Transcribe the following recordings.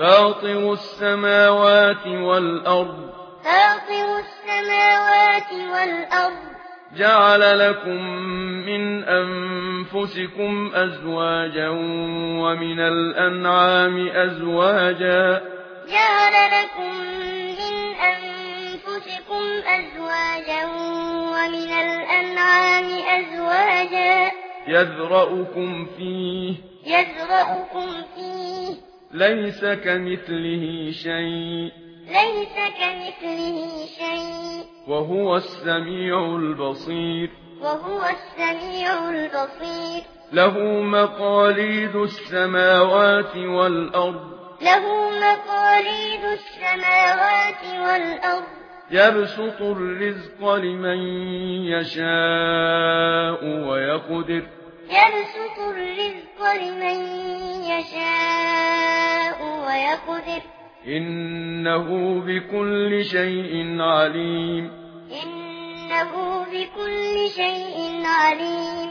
فاطر السماوات والأرض فاطر السماوات والأرض جعل لكم من أنفسكم أزواجا ومن الأنعام أزواجا جعل لكم من أنفسكم أزواجا ومن الأنعام أزواجا يذرأكم فيه يذرأكم فيه ليس كمثله شيء. ليس كمثله شيء. وهو السميع البصير. وهو السميع البصير. له مقاليد السماوات والأرض. له مقاليد السماوات والأرض. يبسط الرزق لمن يشاء ويقدر. يبسط الرزق لمن يشاء ويقدر إنه بكل شيء عليم إنه بكل شيء عليم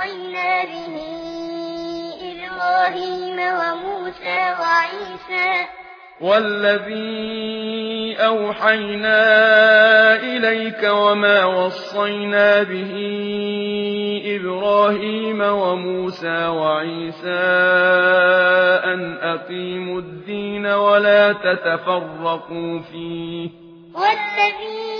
وصينا به إبراهيم وموسى وعيسى والذي أوحينا إليك وما وصينا به إبراهيم وموسى وعيسى أن أقيموا الدين ولا تتفرقوا فيه والذي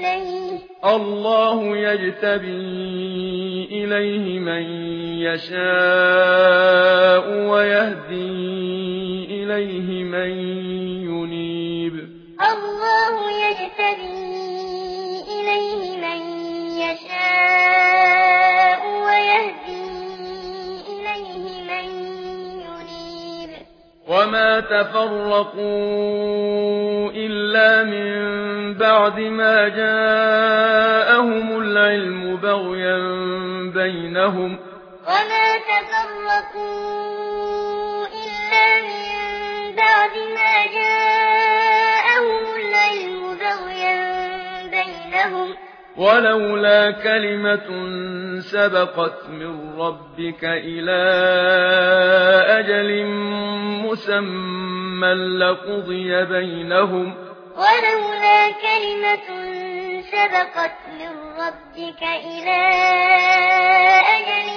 إليه الله يجتبي إليه من يشاء ويهدي إليه من يشاء وما تفرقوا إلا من بعد ما جاءهم العلم بغيا بينهم وما تفرقوا ولولا كلمة سبقت من ربك إلى أجل مسمى لقضي بينهم. ولولا كلمة سبقت من ربك إلى أجل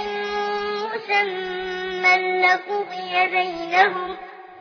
مسمى لقضي بينهم.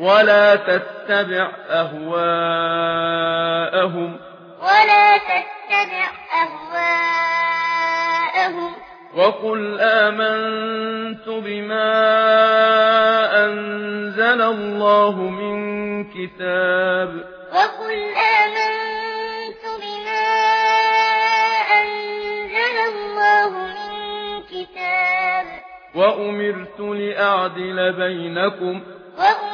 ولا تتبع أهواءهم. ولا تتبع أهواءهم. وقل آمنت بما أنزل الله من كتاب. وقل آمنت بما أنزل الله من كتاب. وأمرت لأعدل بينكم. وأمرت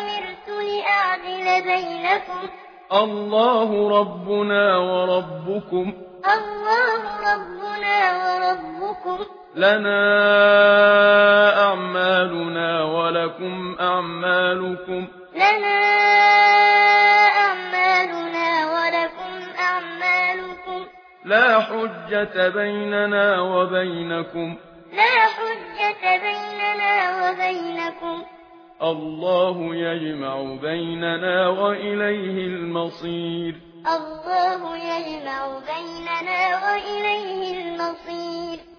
يعدل بينكم. الله ربنا وربكم الله ربنا وربكم لنا اعمالنا ولكم اعمالكم لنا اعمالنا ولكم اعمالكم لا حجة بيننا وبينكم لا حجة بيننا وبينكم الله يجمع بيننا وإليه المصير الله يجمع بيننا وإليه المصير